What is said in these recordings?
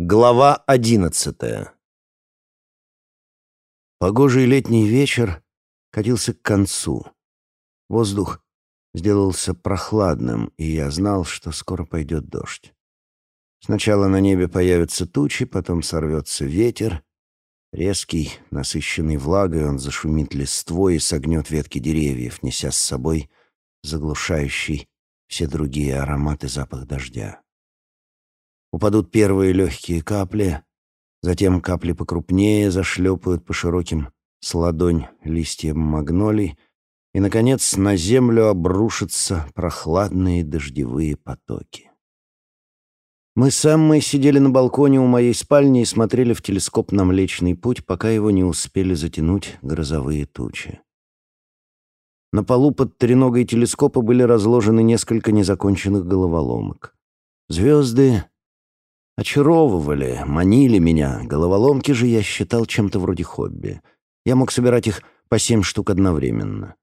Глава одиннадцатая Погожий летний вечер катился к концу. Воздух сделался прохладным, и я знал, что скоро пойдет дождь. Сначала на небе появятся тучи, потом сорвется ветер. Резкий, насыщенный влагой, он зашумит листвой и согнет ветки деревьев, неся с собой заглушающий все другие ароматы запах дождя. Упадут первые легкие капли, затем капли покрупнее зашлепают по широким с ладонь листьям магнолий, и, наконец, на землю обрушатся прохладные дождевые потоки. Мы с Эммой сидели на балконе у моей спальни и смотрели в телескоп на Млечный Путь, пока его не успели затянуть грозовые тучи. На полу под треногой телескопа были разложены несколько незаконченных головоломок. Звезды очаровывали, манили меня. Головоломки же я считал чем-то вроде хобби. Я мог собирать их по семь штук одновременно.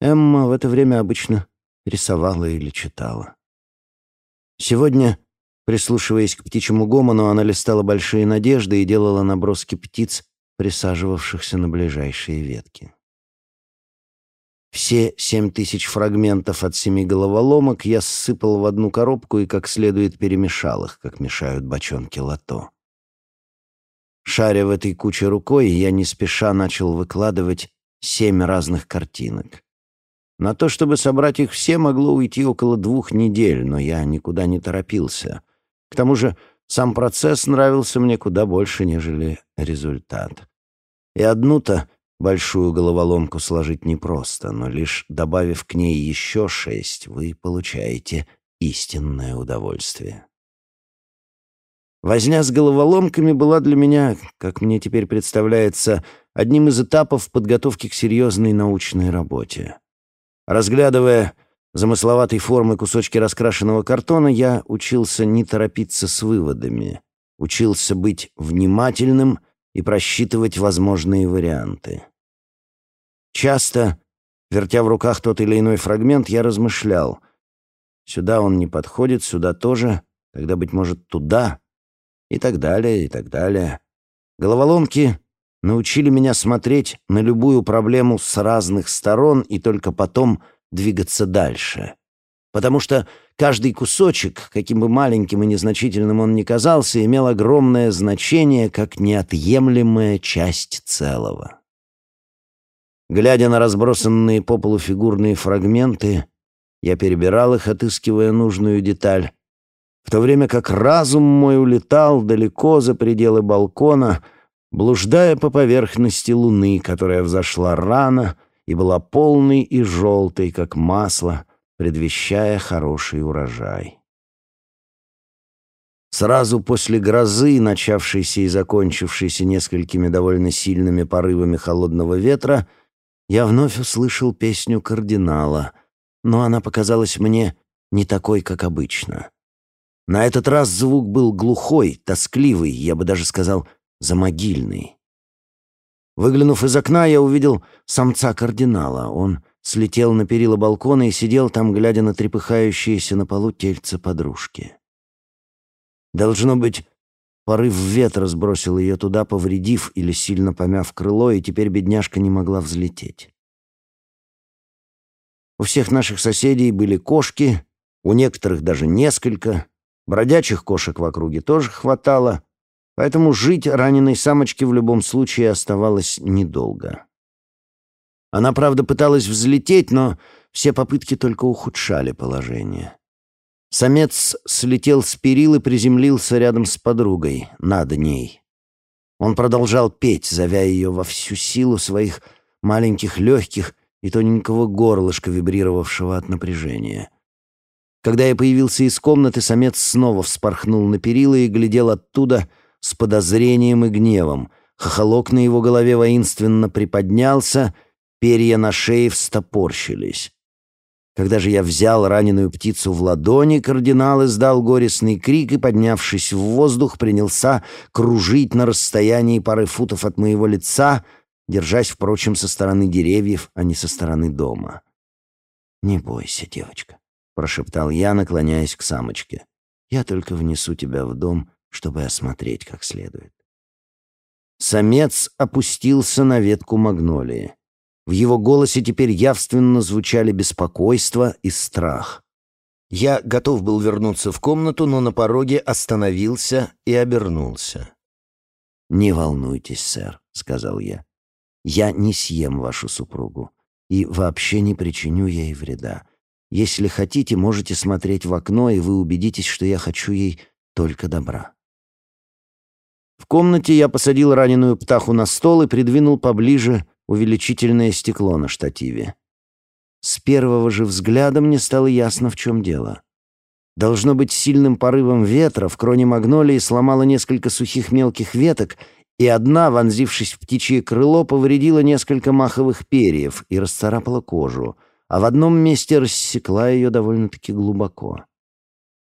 Эмма в это время обычно рисовала или читала. Сегодня, прислушиваясь к птичьему гомону, она листала большие надежды и делала наброски птиц, присаживавшихся на ближайшие ветки. Все семь тысяч фрагментов от семи головоломок я ссыпал в одну коробку и как следует перемешал их, как мешают бочонки лото. Шаря в этой куче рукой, я не спеша начал выкладывать семь разных картинок. На то, чтобы собрать их все, могло уйти около двух недель, но я никуда не торопился. К тому же сам процесс нравился мне куда больше, нежели результат. И одну-то Большую головоломку сложить непросто, но лишь добавив к ней еще шесть, вы получаете истинное удовольствие. Возня с головоломками была для меня, как мне теперь представляется, одним из этапов подготовки к серьезной научной работе. Разглядывая замысловатой формы кусочки раскрашенного картона, я учился не торопиться с выводами, учился быть внимательным — и просчитывать возможные варианты. Часто, вертя в руках тот или иной фрагмент, я размышлял. Сюда он не подходит, сюда тоже, тогда, быть может, туда, и так далее, и так далее. Головоломки научили меня смотреть на любую проблему с разных сторон и только потом двигаться дальше. Потому что Каждый кусочек, каким бы маленьким и незначительным он ни казался, имел огромное значение как неотъемлемая часть целого. Глядя на разбросанные по полу фигурные фрагменты, я перебирал их, отыскивая нужную деталь, в то время как разум мой улетал далеко за пределы балкона, блуждая по поверхности луны, которая взошла рано и была полной и желтой, как масло, предвещая хороший урожай. Сразу после грозы, начавшейся и закончившейся несколькими довольно сильными порывами холодного ветра, я вновь услышал песню кардинала, но она показалась мне не такой, как обычно. На этот раз звук был глухой, тоскливый, я бы даже сказал, замогильный. Выглянув из окна, я увидел самца кардинала. Он слетел на перила балкона и сидел там, глядя на трепыхающиеся на полу тельце подружки. Должно быть, порыв ветра сбросил ее туда, повредив или сильно помяв крыло, и теперь бедняжка не могла взлететь. У всех наших соседей были кошки, у некоторых даже несколько. Бродячих кошек в округе тоже хватало, поэтому жить раненой самочке в любом случае оставалось недолго. Она, правда, пыталась взлететь, но все попытки только ухудшали положение. Самец слетел с перил и приземлился рядом с подругой, над ней. Он продолжал петь, зовя ее во всю силу своих маленьких легких и тоненького горлышка, вибрировавшего от напряжения. Когда я появился из комнаты, самец снова вспорхнул на перила и глядел оттуда с подозрением и гневом. Хохолок на его голове воинственно приподнялся — перья на шее встопорщились. Когда же я взял раненую птицу в ладони, кардинал издал горестный крик и, поднявшись в воздух, принялся кружить на расстоянии пары футов от моего лица, держась, впрочем, со стороны деревьев, а не со стороны дома. «Не бойся, девочка», — прошептал я, наклоняясь к самочке. «Я только внесу тебя в дом, чтобы осмотреть как следует. Самец опустился на ветку магнолии. В его голосе теперь явственно звучали беспокойство и страх. Я готов был вернуться в комнату, но на пороге остановился и обернулся. «Не волнуйтесь, сэр», — сказал я. «Я не съем вашу супругу и вообще не причиню ей вреда. Если хотите, можете смотреть в окно, и вы убедитесь, что я хочу ей только добра». В комнате я посадил раненую птаху на стол и придвинул поближе увеличительное стекло на штативе. С первого же взгляда мне стало ясно, в чем дело. Должно быть, сильным порывом ветра в кроне магнолии сломало несколько сухих мелких веток, и одна, вонзившись в птичье крыло, повредила несколько маховых перьев и расцарапала кожу, а в одном месте рассекла ее довольно-таки глубоко.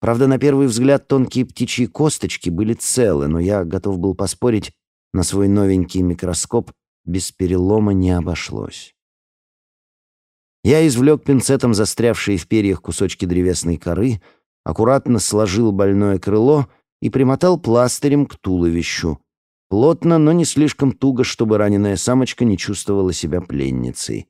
Правда, на первый взгляд тонкие птичьи косточки были целы, но я готов был поспорить, на свой новенький микроскоп без перелома не обошлось. Я извлек пинцетом застрявшие в перьях кусочки древесной коры, аккуратно сложил больное крыло и примотал пластырем к туловищу. Плотно, но не слишком туго, чтобы раненая самочка не чувствовала себя пленницей.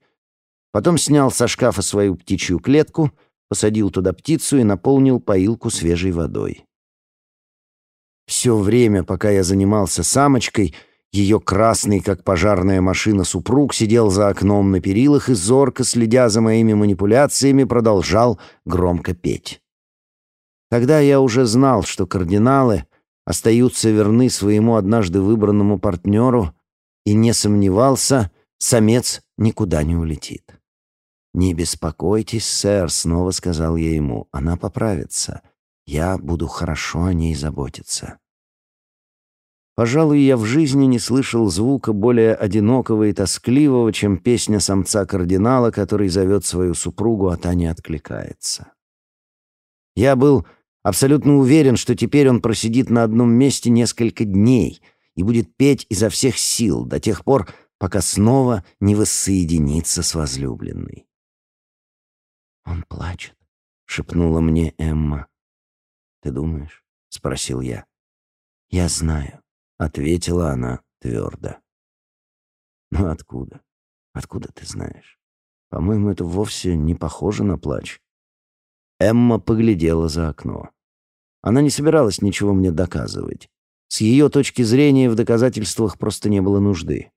Потом снял со шкафа свою птичью клетку, посадил туда птицу и наполнил поилку свежей водой. Все время, пока я занимался самочкой — ее красный, как пожарная машина, супруг сидел за окном на перилах и, зорко следя за моими манипуляциями, продолжал громко петь. Тогда я уже знал, что кардиналы остаются верны своему однажды выбранному партнеру, и не сомневался, самец никуда не улетит. «Не беспокойтесь, сэр», — снова сказал я ему, — «она поправится. Я буду хорошо о ней заботиться». Пожалуй, я в жизни не слышал звука более одинокого и тоскливого, чем песня самца-кардинала, который зовет свою супругу, а та не откликается. Я был абсолютно уверен, что теперь он просидит на одном месте несколько дней и будет петь изо всех сил до тех пор, пока снова не воссоединится с возлюбленной. «Он плачет», — шепнула мне Эмма. «Ты думаешь?» — спросил я. «Я знаю ответила она твердо. «Ну откуда? Откуда ты знаешь? По-моему, это вовсе не похоже на плач». Эмма поглядела за окно. Она не собиралась ничего мне доказывать. С ее точки зрения в доказательствах просто не было нужды.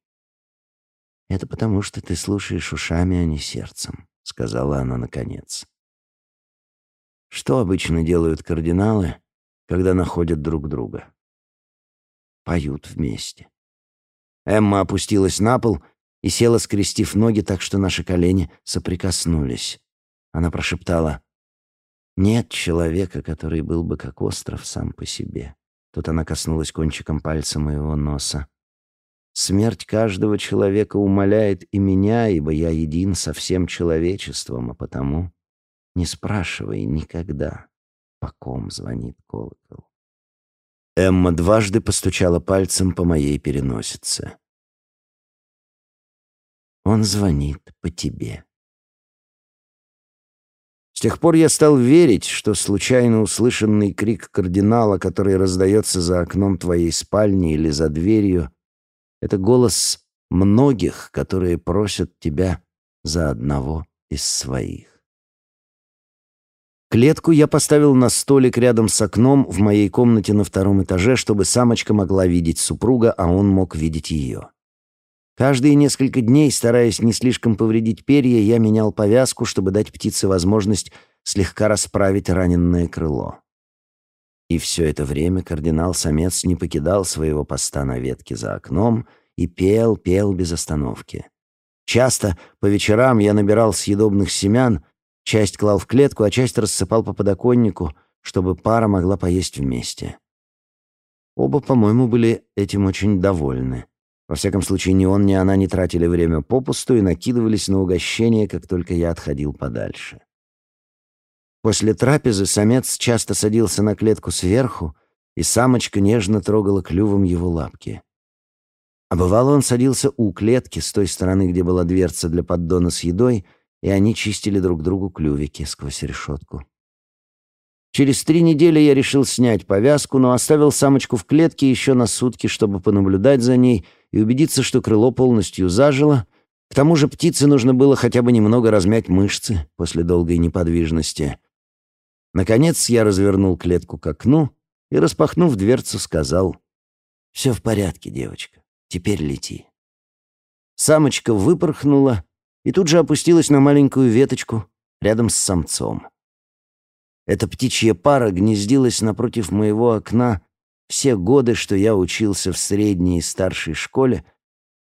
«Это потому, что ты слушаешь ушами, а не сердцем», — сказала она наконец. «Что обычно делают кардиналы, когда находят друг друга?» Поют вместе. Эмма опустилась на пол и села, скрестив ноги так, что наши колени соприкоснулись. Она прошептала, «Нет человека, который был бы как остров сам по себе». Тут она коснулась кончиком пальца моего носа. «Смерть каждого человека умоляет и меня, ибо я един со всем человечеством, а потому не спрашивай никогда, по ком звонит колокол». Эмма дважды постучала пальцем по моей переносице. «Он звонит по тебе». С тех пор я стал верить, что случайно услышанный крик кардинала, который раздается за окном твоей спальни или за дверью, это голос многих, которые просят тебя за одного из своих. Клетку я поставил на столик рядом с окном в моей комнате на втором этаже, чтобы самочка могла видеть супруга, а он мог видеть ее. Каждые несколько дней, стараясь не слишком повредить перья, я менял повязку, чтобы дать птице возможность слегка расправить раненное крыло. И все это время кардинал-самец не покидал своего поста на ветке за окном и пел, пел без остановки. Часто по вечерам я набирал съедобных семян Часть клал в клетку, а часть рассыпал по подоконнику, чтобы пара могла поесть вместе. Оба, по-моему, были этим очень довольны. Во всяком случае, ни он, ни она не тратили время попусту и накидывались на угощение, как только я отходил подальше. После трапезы самец часто садился на клетку сверху, и самочка нежно трогала клювом его лапки. А бывало, он садился у клетки с той стороны, где была дверца для поддона с едой, и они чистили друг другу клювики сквозь решетку. Через три недели я решил снять повязку, но оставил самочку в клетке еще на сутки, чтобы понаблюдать за ней и убедиться, что крыло полностью зажило. К тому же птице нужно было хотя бы немного размять мышцы после долгой неподвижности. Наконец я развернул клетку к окну и, распахнув дверцу, сказал «Все в порядке, девочка, теперь лети». Самочка выпорхнула и тут же опустилась на маленькую веточку рядом с самцом. Эта птичья пара гнездилась напротив моего окна все годы, что я учился в средней и старшей школе,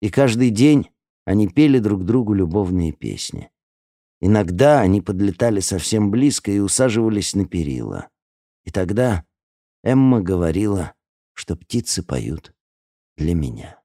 и каждый день они пели друг другу любовные песни. Иногда они подлетали совсем близко и усаживались на перила. И тогда Эмма говорила, что птицы поют для меня.